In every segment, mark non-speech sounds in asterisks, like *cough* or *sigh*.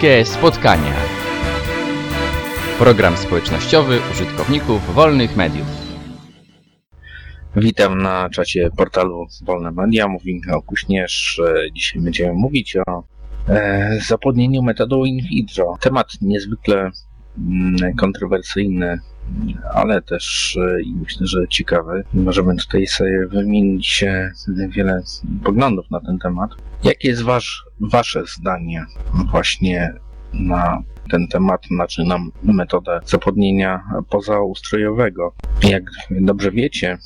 Bliskie spotkania. Program społecznościowy użytkowników wolnych mediów. Witam na czacie portalu Wolne Media. Mówi Michał Kuśnierz. Dzisiaj będziemy mówić o e, zapłodnieniu metodą in vitro. Temat niezwykle mm, kontrowersyjny, ale też e, i myślę, że ciekawy. Możemy tutaj sobie wymienić e, wiele poglądów na ten temat. Jakie jest wasz, wasze zdanie właśnie na ten temat, znaczy na metodę zapłodnienia pozaustrojowego? Jak dobrze wiecie,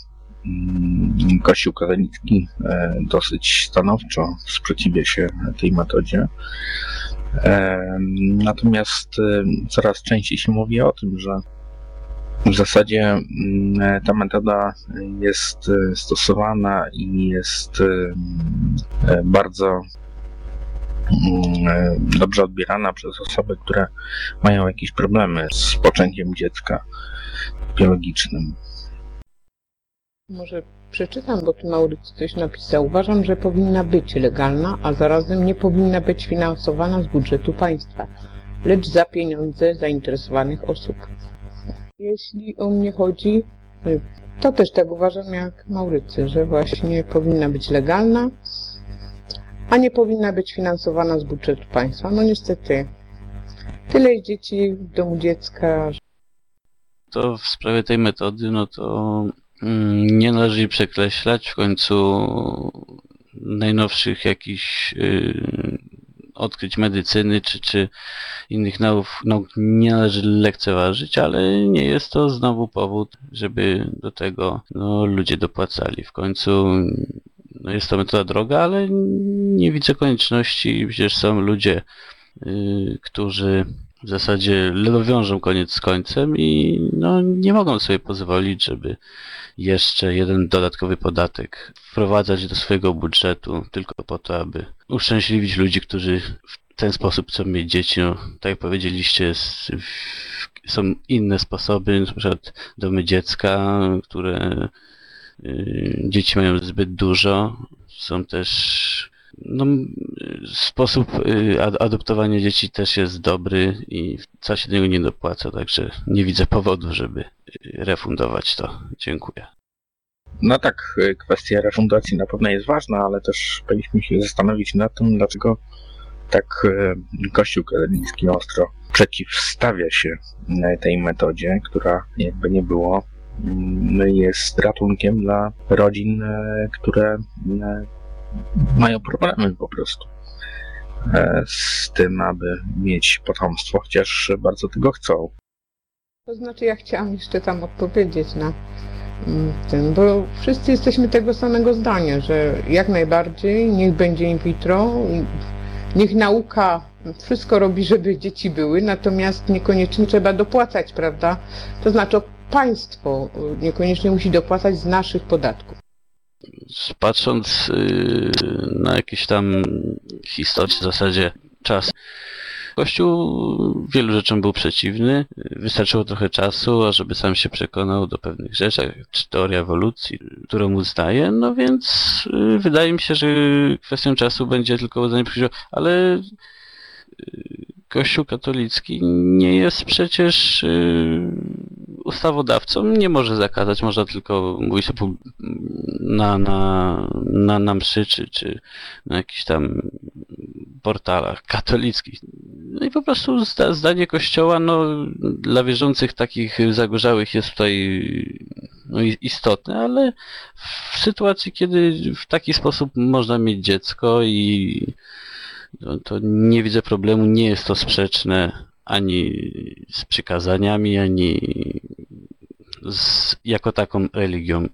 mm, Kościół katolicki e, dosyć stanowczo sprzeciwia się tej metodzie. Natomiast coraz częściej się mówi o tym, że w zasadzie mm, ta metoda jest e, stosowana i jest e, bardzo mm, e, dobrze odbierana przez osoby, które mają jakieś problemy z poczęciem dziecka biologicznym. Może przeczytam, bo tu Maurycy coś napisał. Uważam, że powinna być legalna, a zarazem nie powinna być finansowana z budżetu państwa, lecz za pieniądze zainteresowanych osób. Jeśli o mnie chodzi, to też tak uważam jak Maurycy, że właśnie powinna być legalna, a nie powinna być finansowana z budżetu państwa. No niestety, tyle dzieci w domu dziecka. To w sprawie tej metody, no to mm, nie należy jej przekreślać. W końcu najnowszych jakichś y, odkryć medycyny czy, czy innych nauk, nauk nie należy lekceważyć, ale nie jest to znowu powód, żeby do tego no, ludzie dopłacali. W końcu no, jest to metoda droga, ale nie widzę konieczności. Przecież są ludzie, yy, którzy w zasadzie wiążą koniec z końcem i no, nie mogą sobie pozwolić, żeby jeszcze jeden dodatkowy podatek wprowadzać do swojego budżetu tylko po to, aby uszczęśliwić ludzi, którzy w ten sposób chcą mieć dzieci. No, tak jak powiedzieliście, są inne sposoby, na przykład domy dziecka, które y, dzieci mają zbyt dużo. Są też no, sposób y, adoptowania dzieci też jest dobry i wcale się do niego nie dopłaca, także nie widzę powodu, żeby refundować to. Dziękuję. No tak, y, kwestia refundacji na pewno jest ważna, ale też powinniśmy się zastanowić nad tym, dlaczego tak Kościół katolicki ostro przeciwstawia się tej metodzie, która jakby nie było mm, jest ratunkiem dla rodzin, które mają problemy po prostu z tym, aby mieć potomstwo, chociaż bardzo tego chcą. To znaczy, ja chciałam jeszcze tam odpowiedzieć na ten, bo wszyscy jesteśmy tego samego zdania, że jak najbardziej niech będzie in vitro, niech nauka wszystko robi, żeby dzieci były, natomiast niekoniecznie trzeba dopłacać, prawda? To znaczy państwo niekoniecznie musi dopłacać z naszych podatków patrząc y, na jakieś tam historię, w zasadzie czas, Kościół wielu rzeczom był przeciwny. Wystarczyło trochę czasu, ażeby sam się przekonał do pewnych rzeczy, czy teoria ewolucji, którą uznaje. No więc y, wydaje mi się, że kwestią czasu będzie tylko uznanie przyjścia, ale y, Kościół katolicki nie jest przecież ustawodawcą nie może zakazać, można tylko mówić na, na, na, na mszy, czy, czy na jakichś tam portalach katolickich. No i po prostu zdanie Kościoła, no, dla wierzących takich zagorzałych jest tutaj no, istotne, ale w sytuacji, kiedy w taki sposób można mieć dziecko i no, to nie widzę problemu, nie jest to sprzeczne ani z przykazaniami, ani z, jako taką religią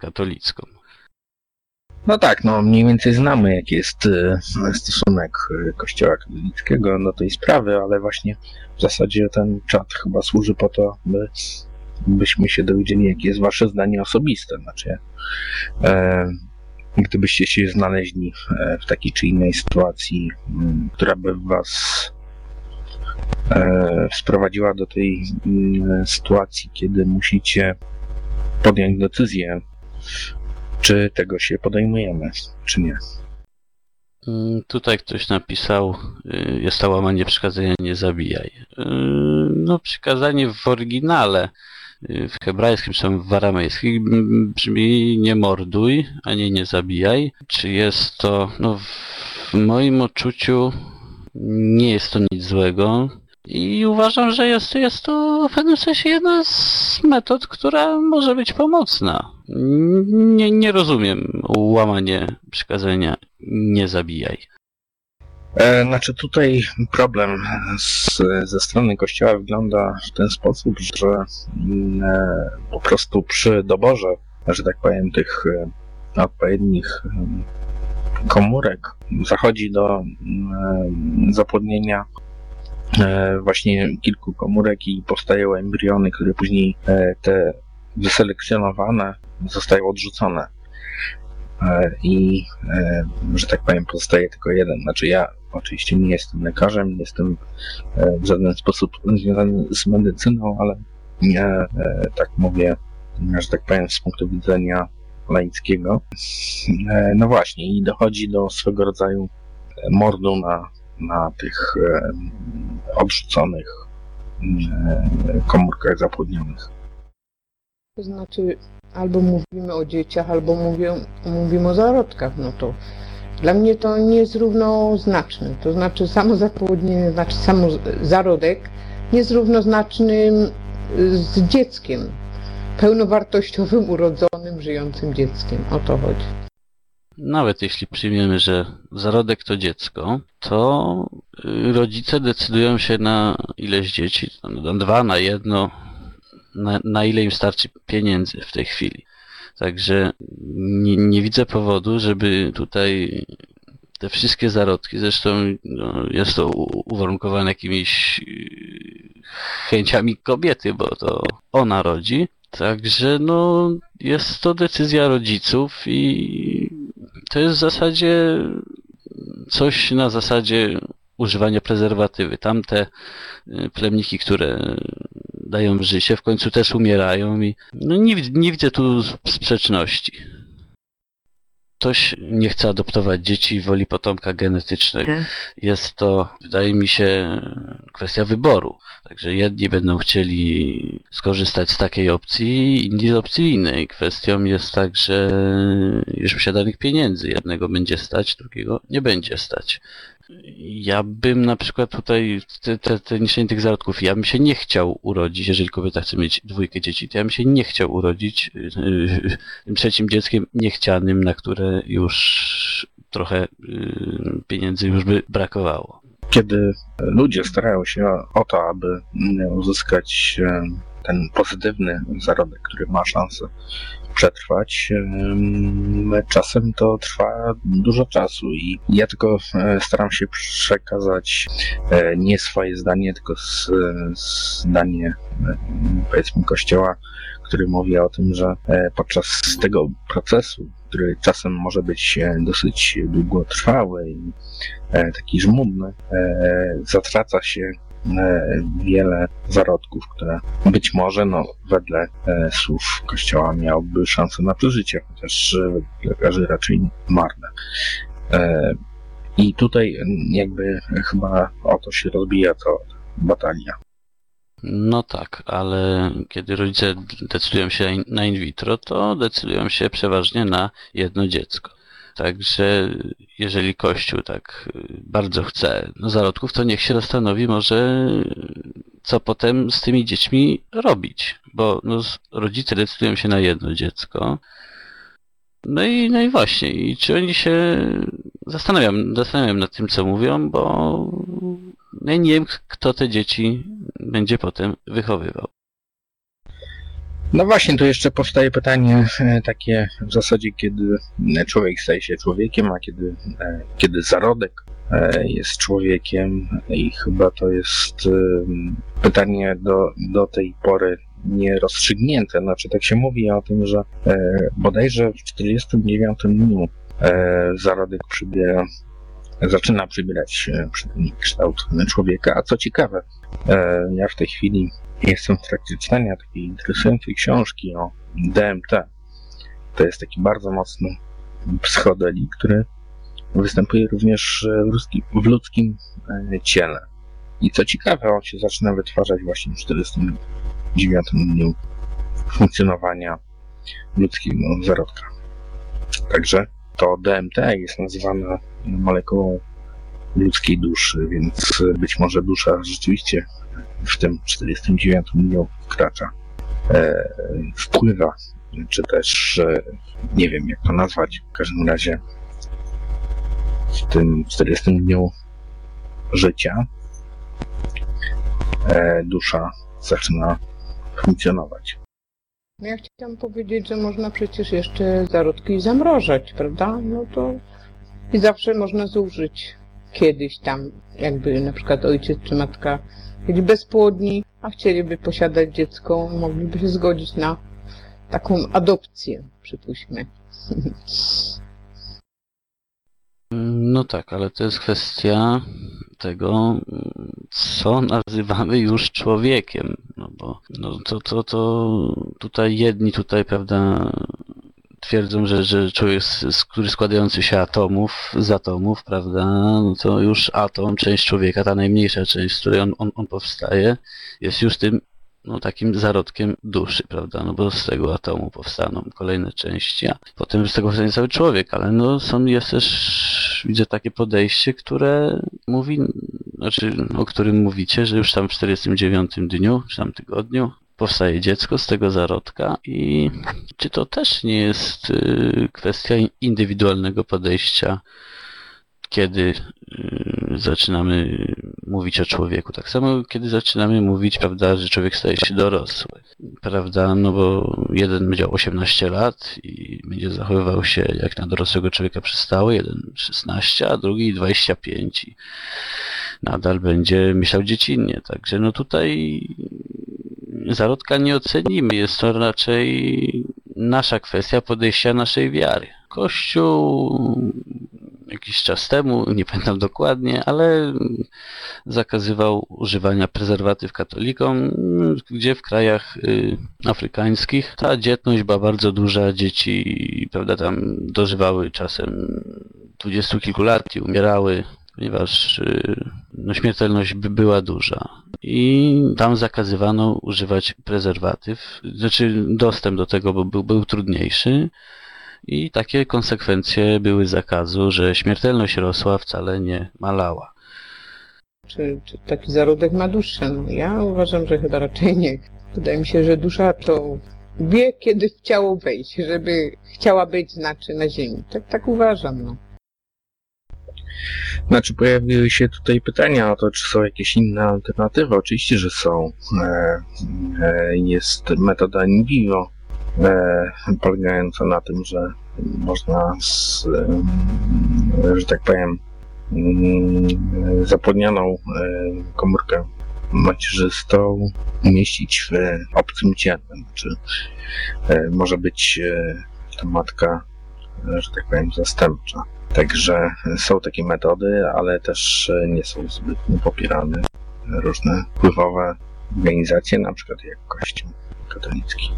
katolicką. No tak, no mniej więcej znamy jaki jest e, stosunek e, kościoła katolickiego do tej sprawy, ale właśnie w zasadzie ten czat chyba służy po to, by byśmy się dowiedzieli, jakie jest wasze zdanie osobiste. Znaczy, e, gdybyście się znaleźli e, w takiej czy innej sytuacji, która by was sprowadziła do tej m, sytuacji, kiedy musicie podjąć decyzję czy tego się podejmujemy, czy nie. Mm, Tutaj ktoś napisał, y, jest to łamanie przykazania nie zabijaj. Y, No przykazanie w oryginale, y, w hebrajskim czy w aramejskim m, brzmi nie morduj, a nie nie zabijaj. Czy jest to, no w moim odczuciu nie jest to nic złego. I uważam, że jest, jest to w pewnym sensie jedna z metod, która może być pomocna. Nie, nie rozumiem łamanie przykazania nie zabijaj. E, Znaczy tutaj problem z, ze strony kościoła wygląda w ten sposób, że mm, e, po prostu przy doborze, że tak powiem, tych e, odpowiednich em, komórek zachodzi do mm, zapłodnienia właśnie kilku komórek i powstają embriony, które później e, te wyselekcjonowane zostają odrzucone. E, I, e, że tak powiem, pozostaje tylko jeden. Znaczy, ja oczywiście nie jestem lekarzem, nie jestem e, w żaden sposób związany z medycyną, ale nie, e, tak mówię, że tak powiem, z punktu widzenia laickiego. E, No właśnie, i dochodzi do swego rodzaju mordu na, na tych e, odrzuconych e, komórkach zapłodnionych. To znaczy, albo mówimy o dzieciach, albo mówię, mówimy o zarodkach, no to dla mnie to nie jest równoznaczne. To znaczy samo zapłodnienie, znaczy samo zarodek nie jest równoznaczny z dzieckiem, pełnowartościowym, urodzonym, żyjącym dzieckiem. O to chodzi. Nawet jeśli przyjmiemy, że zarodek to dziecko, to y, rodzice decydują się na ileś dzieci, na dwa, na jedno, na, na ile im starczy pieniędzy w tej chwili. Także nie, nie widzę powodu, żeby tutaj te wszystkie zarodki, zresztą no, jest to uwarunkowane jakimiś yy, chęciami kobiety, bo to ona rodzi. Także no jest to decyzja rodziców i to jest w zasadzie coś na zasadzie używania prezerwatywy. Tamte y, plemniki, które dają życie, w końcu też umierają i no nie, nie widzę tu sprzeczności. Ktoś nie chce adoptować dzieci woli potomka genetycznego. Jest to, wydaje mi się, kwestia wyboru. Także jedni będą chcieli skorzystać z takiej opcji, inni z opcji innej. Kwestią jest także już posiadanych pieniędzy. Jednego będzie stać, drugiego nie będzie stać. Ja bym na przykład tutaj, te, te, te tych zarodków, ja bym się nie chciał urodzić, jeżeli kobieta chce mieć dwójkę dzieci, to ja bym się nie chciał urodzić yy, tym trzecim dzieckiem niechcianym, na które już trochę yy, pieniędzy już by brakowało. kiedy ludzie starają się o to, aby mm, uzyskać e, ten pozytywny zarodek, który ma szansę przetrwać, em, czasem to trwa dużo czasu i ja tylko e, staram się przekazać e, nie swoje zdanie, tylko zdanie e, powiedzmy kościoła, który mówi o tym, że podczas tego procesu, który czasem może być dosyć długotrwały i taki żmudny, zatraca się wiele zarodków, które być może, no, wedle e, słów Kościoła miałoby szansę na przeżycie, chociaż e, lekarzy raczej marne. E, I tutaj jakby chyba o to się rozbija to batalia. No tak, ale kiedy rodzice decydują się na in vitro, to decydują się przeważnie na jedno dziecko. Także jeżeli Kościół tak y, bardzo chce no zarodków, to niech się zastanowi może co potem z tymi dziećmi robić. Bo no, rodzice decydują się na jedno dziecko. No i, no i właśnie, i czy oni się zastanawiam, zastanawiam nad tym, co mówią, bo no ja nie wiem, kto te dzieci będzie potem wychowywał. No właśnie, tu jeszcze powstaje pytanie e, takie w zasadzie, kiedy człowiek staje się człowiekiem, a kiedy, e, kiedy zarodek e, jest człowiekiem i chyba to jest pytanie do, do tej pory nierozstrzygnięte. Znaczy tak się mówi o tym, że e, bodajże w 49 dniu e, zarodek przybiera zaczyna przybierać e, kształt człowieka, a co ciekawe, e, ja w tej chwili Jestem w trakcie czytania takiej interesującej książki o DMT. To jest taki bardzo mocny psychodeli, który występuje również w, ludzki, w ludzkim e, ciele. I co ciekawe, on się zaczyna wytwarzać właśnie w 49 dniu funkcjonowania ludzkiego zarodka. Także to DMT jest nazywane molekułą ludzkiej duszy, więc być może dusza rzeczywiście w tym 49 dniu wkracza, e, wpływa, czy też e, nie wiem jak to nazwać, w każdym razie w tym 40 dniu życia e, dusza zaczyna funkcjonować. No ja chciałam powiedzieć, że można przecież jeszcze zarodki zamrożać, prawda? No to i zawsze można zużyć kiedyś tam, jakby na przykład ojciec czy matka byli bezpłodni, a chcieliby posiadać dziecko, mogliby się zgodzić na taką adopcję, przypuśćmy. *laughs* No tak, ale to jest kwestia tego, co nazywamy już człowiekiem. No bo no to, to, to tutaj jedni tutaj, prawda, twierdzą, że, że człowiek, który składający się atomów, z atomów, prawda, no to już atom, część człowieka, ta najmniejsza część, z której on, on, on powstaje, jest już tym no, takim zarodkiem duszy, prawda? No bo z tego atomu powstaną kolejne części, a potem z tego powstanie cały człowiek, ale no są, jest też, widzę takie podejście, które mówi, znaczy, o którym mówicie, że już tam w 49 dniu, czy tam tygodniu, powstaje dziecko z tego zarodka i czy to też nie jest y, kwestia indywidualnego podejścia, kiedy y, zaczynamy mówić o człowieku. Tak samo kiedy zaczynamy mówić, prawda, że człowiek staje się dorosły. Prawda, no bo jeden będzie 18 lat i będzie zachowywał się jak na dorosłego człowieka przystało, jeden 16, a drugi 25 i nadal będzie myślał dziecinnie. Także no tutaj zarodka nie ocenimy. Jest to raczej nasza kwestia podejścia naszej wiary. Kościół jakiś czas temu, nie pamiętam dokładnie, ale zakazywał używania prezerwatyw katolikom, gdzie w krajach y, afrykańskich ta dzietność była bardzo duża, dzieci, prawda, tam dożywały czasem dwudziestu kilku lat i umierały, ponieważ y, no, śmiertelność by była duża. I tam zakazywano używać prezerwatyw, znaczy dostęp do tego był, był trudniejszy. I takie konsekwencje były zakazu, że śmiertelność rosła, wcale nie malała. Czy, czy taki zarodek ma duszę? No, ja uważam, że chyba raczej nie. Wydaje mi się, że dusza to wie, kiedy w ciało wejść, żeby chciała być, znaczy na ziemi. Tak, tak uważam, no. Znaczy pojawiły się tutaj pytania o to, czy są jakieś inne alternatywy. Oczywiście, że są. E, e, jest metoda in vivo, polegająca na tym, że można, z, że tak powiem, mm, zapłodnioną komórkę macierzystą umieścić w obcym ciele. Znaczy, może być ta matka, że tak powiem, zastępcza. Także są takie metody, ale też nie są zbytnio popierane różne wpływowe organizacje, na przykład jak Kościół katolicki.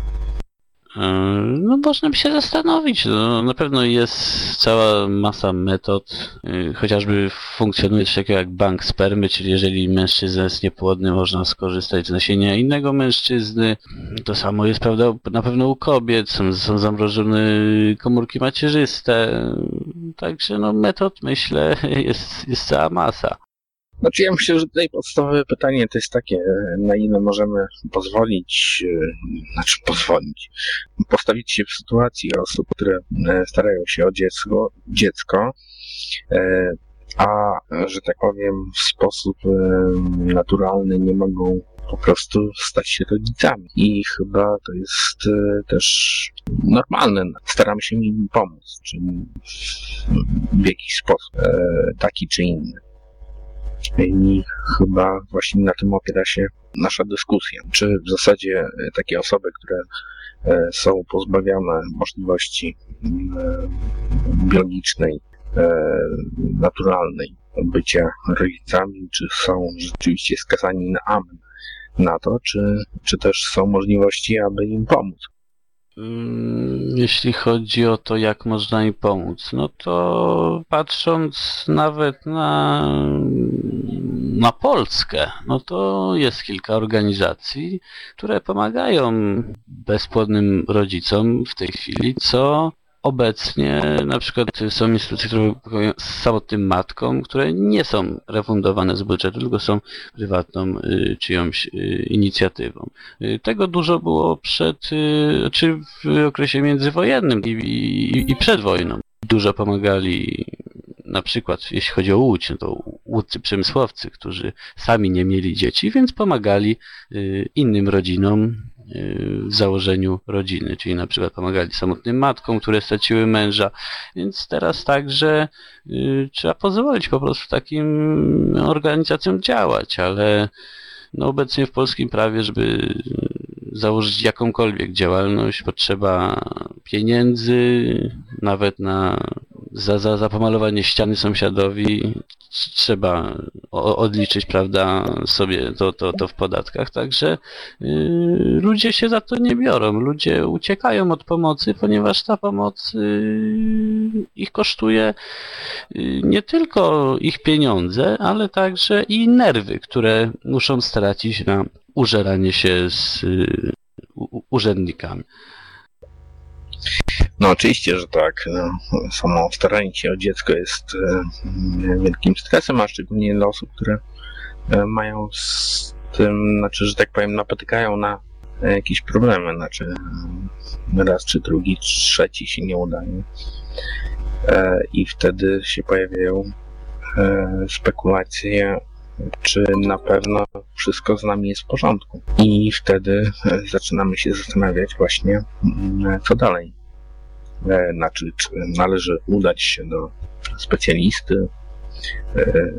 No można by się zastanowić. No, na pewno jest cała masa metod. Y, chociażby funkcjonuje coś takiego jak bank spermy, czyli jeżeli mężczyzna jest niepłodny, można skorzystać z nasienia innego mężczyzny. To samo jest prawda na pewno u kobiet. Są, są zamrożone komórki macierzyste. Także no metod myślę *laughs* jest, jest cała masa. Znaczy ja myślę, że tutaj podstawowe pytanie to jest takie, na ile możemy pozwolić, e, znaczy pozwolić, postawić się w sytuacji osób, które e, starają się o dziecko, dziecko e, a, że tak powiem, w sposób naturalny nie mogą po prostu stać się rodzicami. I chyba to jest też normalne. Staramy się im pomóc, czy w jakiś sposób, taki czy inny. I chyba właśnie na tym opiera się nasza dyskusja. Czy w zasadzie e, takie osoby, które e, są pozbawione możliwości e, biologicznej, naturalnej bycia rodzicami, czy są rzeczywiście skazani na amen na to, czy, czy też są możliwości, aby im pomóc. Mm, Jeśli chodzi o to, jak można im pomóc, no to patrząc nawet na, na Polskę, no to jest kilka organizacji, które pomagają bezpłodnym rodzicom w tej chwili, co obecnie na przykład są instytucje, które pomagają samotnym matkom, które nie są refundowane z budżetu, tylko są prywatną y, czyjąś y, inicjatywą. Y, Tego dużo było przed, czy w okresie międzywojennym i, i, i przed wojną. Dużo pomagali na przykład jeśli chodzi o łódź, no to łódcy przemysłowcy, którzy sami nie mieli dzieci, więc pomagali y, innym rodzinom y, w założeniu rodziny, czyli na przykład pomagali samotnym matkom, które straciły męża, więc teraz także y, trzeba pozwolić po prostu takim organizacjom działać, ale no obecnie w polskim prawie, żeby założyć jakąkolwiek działalność, potrzeba pieniędzy, nawet na za, za, za pomalowanie ściany sąsiadowi trzeba odliczyć, prawda, sobie to, to, to w podatkach, także yy, ludzie się za to nie biorą, ludzie uciekają od pomocy, ponieważ ta pomoc yy, ich kosztuje yy, nie tylko ich pieniądze, ale także i nerwy, które muszą stracić na użeranie się z u- urzędnikami. No oczywiście, że tak. No, samo staranie się o dziecko jest e, wielkim stresem, a szczególnie dla osób, które e, mają z tym, znaczy, że tak powiem, napotykają na jakieś problemy, znaczy raz czy drugi, trzeci się nie udaje. I wtedy się pojawiają spekulacje, czy na pewno wszystko z nami jest w porządku. I wtedy e, zaczynamy się zastanawiać właśnie, mm, co dalej. E, Znaczy, czy należy udać się do specjalisty e,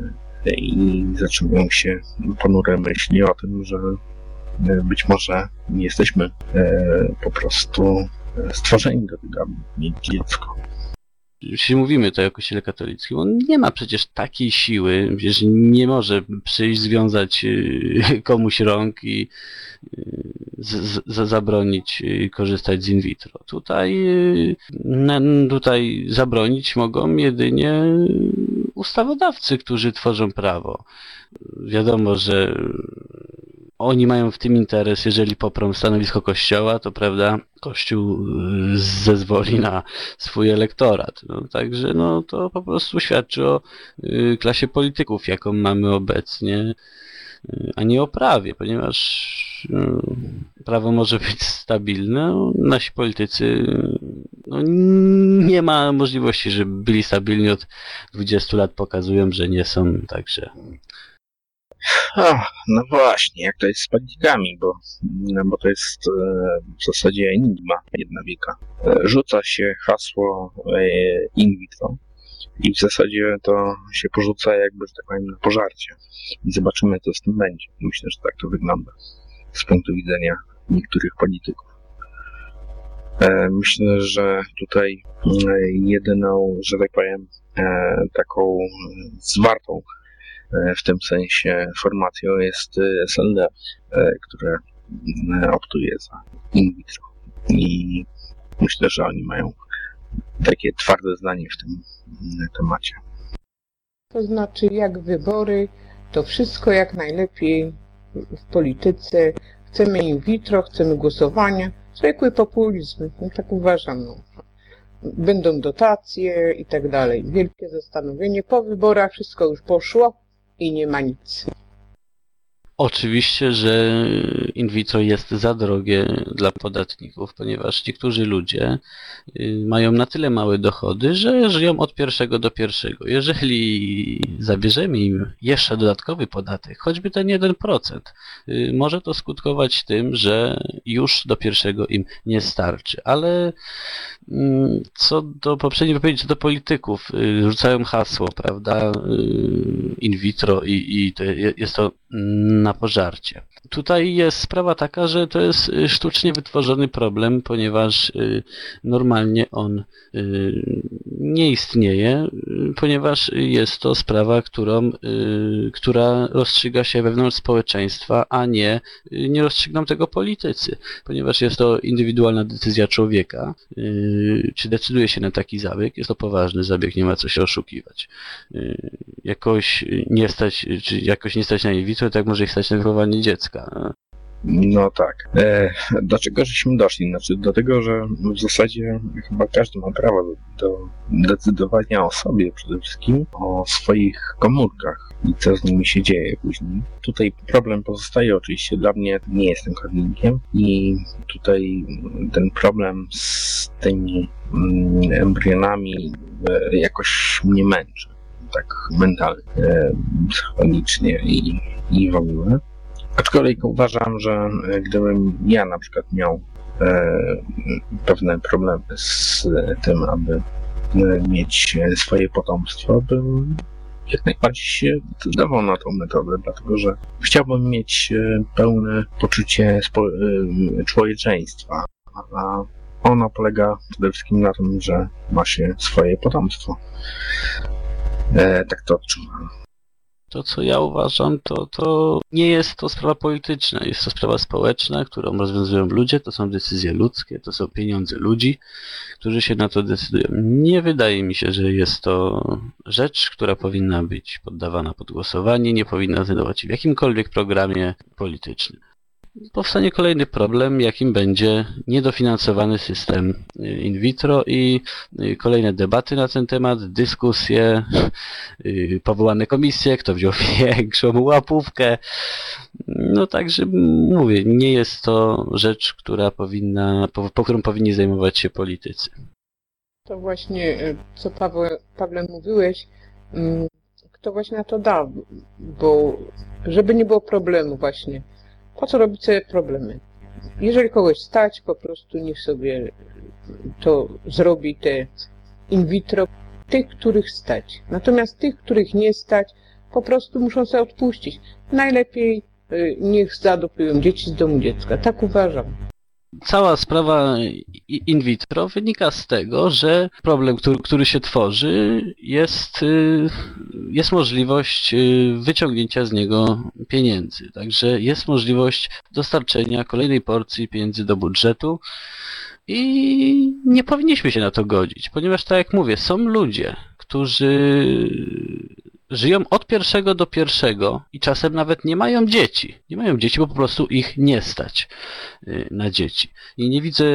i zaczynają się ponure myśli o tym, że e, być może nie jesteśmy e, po prostu stworzeni do tego, aby mieć dziecko. Jeśli mówimy tutaj o Kościele katolickim, on nie ma przecież takiej siły, przecież nie może przyjść, związać y, *laughs* komuś rąk i y, z, z, zabronić y, korzystać z in vitro. Tutaj, tutaj zabronić mogą jedynie ustawodawcy, którzy tworzą prawo. Wiadomo, że oni mają w tym interes, jeżeli poprą stanowisko Kościoła, to prawda, Kościół y, zezwoli na swój elektorat. No, także no, to po prostu świadczy o y, klasie polityków, jaką mamy obecnie, y, a nie o prawie, ponieważ y, prawo może być stabilne, no, nasi politycy no, nie ma możliwości, żeby byli stabilni od 20 lat, pokazują, że nie są, także No właśnie, jak to jest z politikami, bo, no, bo to jest e, w zasadzie enigma jedna wieka. E, Rzuca się hasło e, in vitro i w zasadzie to się porzuca jakby, że tak powiem, na pożarcie. I zobaczymy, co z tym będzie. Myślę, że tak to wygląda z punktu widzenia niektórych polityków. E, Myślę, że tutaj e, jedyną, że tak powiem, e, taką zwartą w tym sensie formacją jest e, SLD, e, które e, optuje za in vitro. I myślę, że oni mają takie twarde zdanie w tym mm, temacie. To znaczy, jak wybory, to wszystko jak najlepiej w polityce. Chcemy in vitro, chcemy głosowania. Zwykły populizm, no tak uważam. No. Będą dotacje i tak dalej. Wielkie zastanowienie. Po wyborach wszystko już poszło i nie ma nic. Oczywiście, że in vitro jest za drogie dla podatników, ponieważ niektórzy ludzie y, mają na tyle małe dochody, że żyją od pierwszego do pierwszego. Jeżeli zabierzemy im jeszcze dodatkowy podatek, choćby ten 1%, y, może to skutkować tym, że już do pierwszego im nie starczy. Ale mm, co do poprzedniej wypowiedzi, co do polityków, y, rzucają hasło, prawda, in vitro i, i to je- jest to na pożarcie. Tutaj jest sprawa taka, że to jest y, sztucznie wytworzony problem, ponieważ y, normalnie on y, nie istnieje, ponieważ jest to sprawa, którą, która rozstrzyga się wewnątrz społeczeństwa, a nie, nie rozstrzygną tego politycy, ponieważ jest to indywidualna decyzja człowieka, czy decyduje się na taki zabieg, jest to poważny zabieg, nie ma co się oszukiwać. Jakoś nie stać, czy jakoś nie stać na vitro, tak może ich na wychowanie dziecka. No tak. E, do czego żeśmy doszli? Znaczy do tego, że w zasadzie chyba każdy ma prawo do, do decydowania o sobie przede wszystkim, o swoich komórkach i co z nimi się dzieje później. Tutaj problem pozostaje oczywiście dla mnie, nie jestem kornikiem i tutaj ten problem z tymi mm, embrionami e, jakoś mnie męczy tak mentalnie, psychologicznie i, i w ogóle. Aczkolwiek uważam, że e, gdybym ja na przykład miał e, pewne problemy z tym, aby e, mieć swoje potomstwo, bym jak najbardziej się zdecydował na tą metodę, dlatego że chciałbym mieć pełne poczucie człowieczeństwa, a ono polega przede wszystkim na tym, że ma się swoje potomstwo. E, tak to odczuwam. To, co ja uważam, to, to nie jest to sprawa polityczna, jest to sprawa społeczna, którą rozwiązują ludzie, to są decyzje ludzkie, to są pieniądze ludzi, którzy się na to decydują. Nie wydaje mi się, że jest to rzecz, która powinna być poddawana pod głosowanie, nie powinna znajdować się w jakimkolwiek programie politycznym powstanie kolejny problem, jakim będzie niedofinansowany system y, in vitro i y, kolejne debaty na ten temat, dyskusje, y, powołane komisje, kto wziął *laughs* większą łapówkę. No także mówię, nie jest to rzecz, która powinna, po, po którą powinni zajmować się politycy. To właśnie, co Paweł, Pawle mówiłeś, mm, kto właśnie na to da, bo żeby nie było problemu właśnie po co robić sobie problemy? Jeżeli kogoś stać, po prostu niech sobie to zrobi te in vitro tych, których stać. Natomiast tych, których nie stać, po prostu muszą sobie odpuścić. Najlepiej y, niech zadopują dzieci z domu dziecka. Tak uważam. Cała sprawa in vitro wynika z tego, że problem, który, który się tworzy, jest, y, jest możliwość y, wyciągnięcia z niego pieniędzy. Także jest możliwość dostarczenia kolejnej porcji pieniędzy do budżetu i nie powinniśmy się na to godzić, ponieważ tak jak mówię, są ludzie, którzy żyją od pierwszego do pierwszego i czasem nawet nie mają dzieci. Nie mają dzieci, bo po prostu ich nie stać y, na dzieci. I nie widzę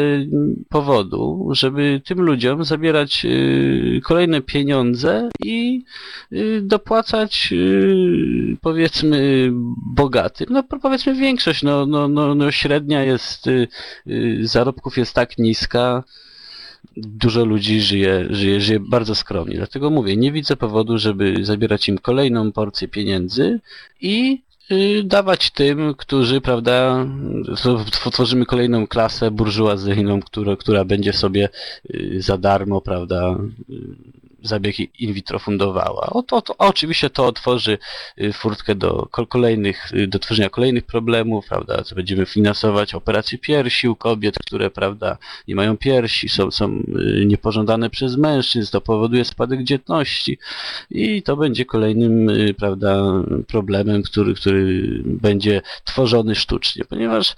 powodu, żeby tym ludziom zabierać y, kolejne pieniądze i y, dopłacać powiedzmy bogatym. No powiedzmy większość, no, no, no, no średnia jest, zarobków jest tak niska, dużo ludzi żyje, żyje, żyje bardzo skromnie. Dlatego mówię, nie widzę powodu, żeby zabierać im kolejną porcję pieniędzy i y, dawać tym, którzy, prawda, tworzymy kolejną klasę burżuazyjną, która, która będzie sobie y, za darmo, prawda, y, zabieg in vitro fundowała. O, to, to, oczywiście to otworzy y, furtkę do kolejnych, y, do tworzenia kolejnych problemów, prawda, co będziemy finansować operacje piersi u kobiet, które, prawda, nie mają piersi, są, są y, niepożądane przez mężczyzn, to powoduje spadek dzietności i to będzie kolejnym, prawda, problemem, który, który będzie tworzony sztucznie, ponieważ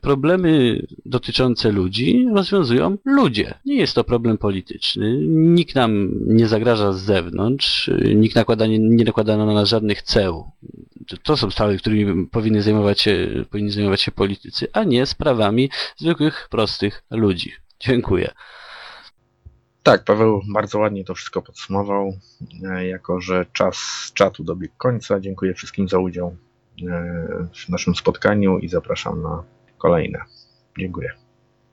problemy dotyczące ludzi rozwiązują ludzie. Nie jest to problem polityczny nikt nam nie zagraża z zewnątrz, nikt nakłada, nie, nie nakłada na nas żadnych ceł. To są sprawy, którymi powinny zajmować się, powinni zajmować się politycy, a nie sprawami zwykłych, prostych ludzi. Dziękuję. Tak, Paweł bardzo ładnie to wszystko podsumował. E, jako, że czas czatu dobiegł końca, dziękuję wszystkim za udział e, w naszym spotkaniu i zapraszam na kolejne. Dziękuję.